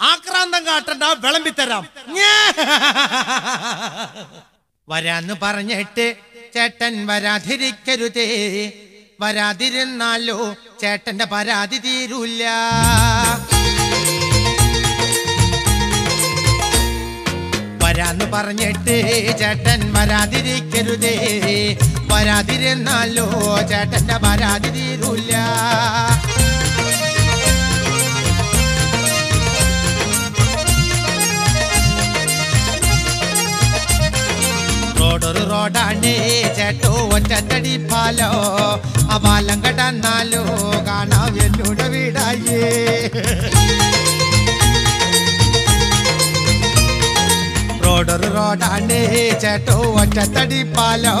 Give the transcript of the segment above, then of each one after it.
ആക്രാന്തം കാട്ടണ്ട വിളമ്പിത്തരാം. വരാന്ന് പറഞ്ഞിട്ട് ചേട്ടൻ വരാതിരിക്കരുതേ. വരാതിരുന്നാലോ ചേട്ടന്റെ പരാതി തീരൂല്ല വരാന്ന് പറഞ്ഞിട്ട് ചേട്ടൻ വരാതിരിക്കരുതേ. വരാതിരുന്നാലോ ചേട്ടന്റെ പരാതി തീരൂല. తోడనే చెట్టు వచ్చడి పాలో. అవాలంగటన్నాలు గాన వెల్లుడ విడాయే. రోడరు రోడనే చెట్టు వచ్చడి పాలో.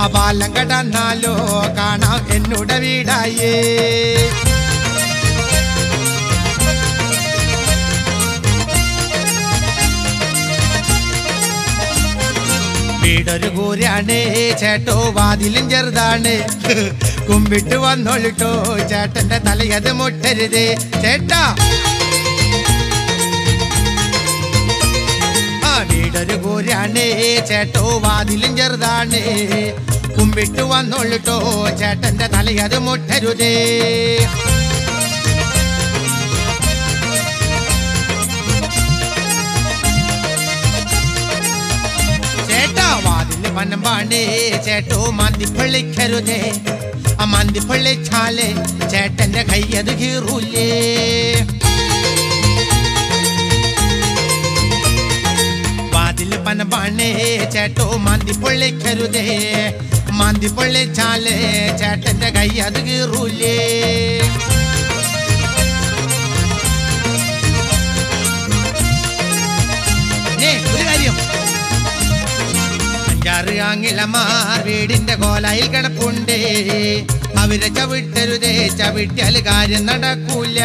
అవాలంగటన్నాలు గాన ఎన్నుడ విడాయే. വീടൊരു കൂരാണ് ചേട്ടോ വാതിലും ചെറുതാണ്. കുമ്പിട്ട് വന്നോളിട്ടോ ചേട്ടന്റെ തലയത് മുട്ടരുത്. ചേട്ടാ. വീടൊരു കൂരാണ് ചേട്ടോ വാതിലും ചെറുതാണ്. കുമ്പിട്ട് വന്നോളിട്ടോ ചേട്ടന്റെ തലയത് മുട്ടരുതേ. ചേട്ടാ വാതില് പനമ്പാണ്ടേ ചേട്ടോ മന്തി പൊള്ളിക്കരുതേ ആ മന്തി പൊള്ളിച്ചാലേ ചേട്ടന്റെ കയ്യത് കീറൂലേ വാതില് പനമ്പാണ്ടേ ചേട്ടോ മന്തി പൊള്ളിക്കരുതേ മന്തി പൊള്ളിച്ചാലേ ചേട്ടന്റെ കയ്യത് കീറൂലേ ഏ, ഒരു കാര്യം അഞ്ചാറ് ആങ്ങിലമാർ വീടിന്റെ കോലായിൽ കിടപ്പുണ്ട്. അവരെ ചവിട്ടരുതേ ചവിട്ടിയാൽ കാര്യം നടക്കൂല.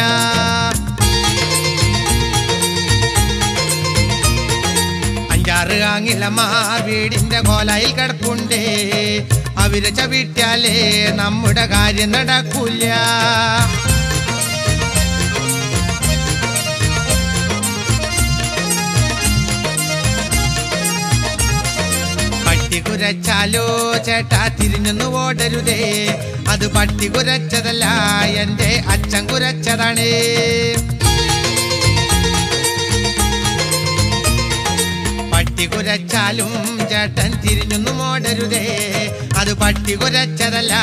അഞ്ചാറ് ആങ്ങിലമാ വീടിന്റെ കോലായിൽ കിടപ്പുണ്ട്. അവരെ ചവിട്ടിയാലേ നമ്മുടെ കാര്യം നടക്കൂല. കുരച്ചാലോ ചേട്ടാ തിരിഞ്ഞൊന്നു ഓടരുതേ. അത് പട്ടി കുരച്ചതല്ല എന്റെ അച്ഛൻ കുരച്ചതാണ്. പട്ടി കുരച്ചാലും ചേട്ടൻ തിരിഞ്ഞൊന്നും ഓടരുതേ. അത് പട്ടി കുരച്ചതല്ല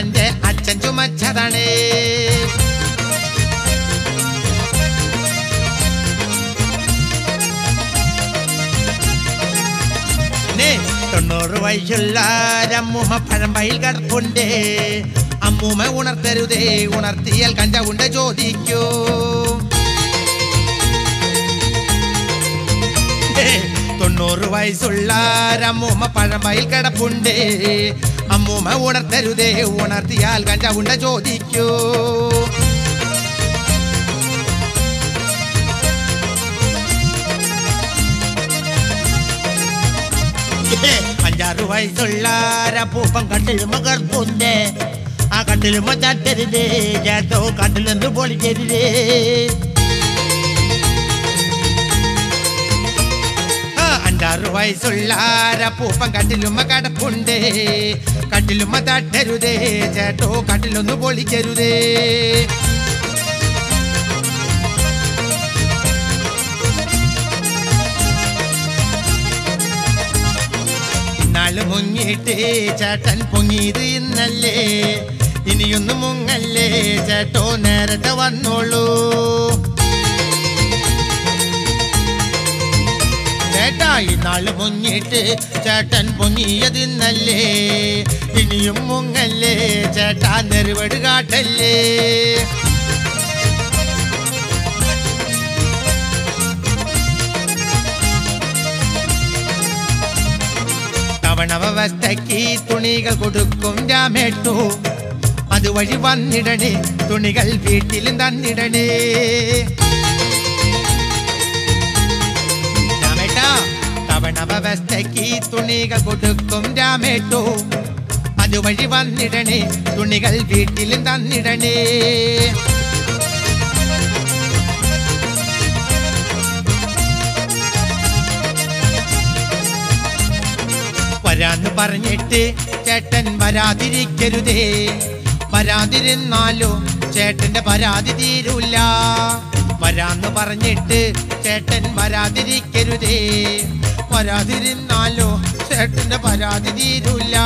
എന്റെ അച്ഛൻ ചുമച്ചതാണ്. വയസ്സുള്ള അമ്മൂമ്മ പഴമ്പയിൽ കിടപ്പുണ്ട് അമ്മൂമ്മ ഉണർത്തരുതേ ഉണർത്തിയാൽ കഞ്ചാവുണ്ട് ചോദിക്കൂ. ഹേ, തൊണ്ണൂറ് വയസ്സുള്ള അമ്മൂമ്മ പഴമ്പയിൽ കിടപ്പുണ്ട്. അമ്മൂമ്മ ഉണർത്തരുതേ ഉണർത്തിയാൽ കഞ്ചാവുണ്ട് ചോദിക്കൂ. അഞ്ചാറ് വയസ്സുള്ള പൂപ്പം കണ്ടിൽ മകർപ്പുണ്ട് ആ കണ്ടിലുമ തട്ടരുത് ചേട്ടോ കണ്ടിലൊന്ന് പൊളിക്കരുത് അഞ്ചാറ് വയസ്സുള്ള പൂപ്പം കട്ടിലുമ്മ കടപ്പുണ്ട്. കട്ടിലുമ്മ തട്ടരുതേ. ചേട്ടോ കട്ടിലൊന്ന് പൊളിക്കരുതേ മുങ്ങിയിട്ട് ചേട്ടൻ പൊങ്ങിയത് ഇന്നല്ലേ? ഇനിയൊന്നും മുങ്ങല്ലേ? ചേട്ടോ നേരത്തെ വന്നോളൂ. ചേട്ടാ ഇന്നാൾ മുങ്ങിയിട്ട് ചേട്ടൻ പൊങ്ങിയത് ഇന്നല്ലേ? ഇനിയും മുങ്ങല്ലേ? ചേട്ടാ നെരുവട് കാട്ടല്ലേ തവണ വ്യവസ്ഥയ്ക്ക് തുണികൾ കൊടുക്കും രാമേട്ടു അതുവഴി വന്നിടണേ തുണികൾ വീട്ടിലും തന്നിടണേ രാമേട്ടാ തവണ വ്യവസ്ഥയ്ക്ക് തുണികൾ കൊടുക്കും രാമേട്ടു അതുവഴി വന്നിടണേ തുണികൾ വീട്ടിലും തന്നിടണേ വരാന്ന് പറഞ്ഞിട്ട് ചേട്ടൻ വരാതിരിക്കരുതേ. വരാതിരുന്നാലോ ചേട്ടന്റെ പരാതി തീരൂല്ല വരാന്ന് പറഞ്ഞിട്ട് ചേട്ടൻ വരാതിരിക്കരുതേ. വരാതിരുന്നാലോ ചേട്ടന്റെ പരാതി തീരൂല്ല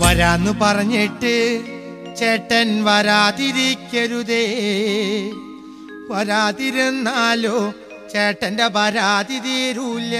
വരാന്ന് പറഞ്ഞിട്ട് ചേട്ടൻ വരാതിരിക്കരുതേ. വരാതിരുന്നാലോ ചേട്ടന്റെ പരാതി തീരൂല.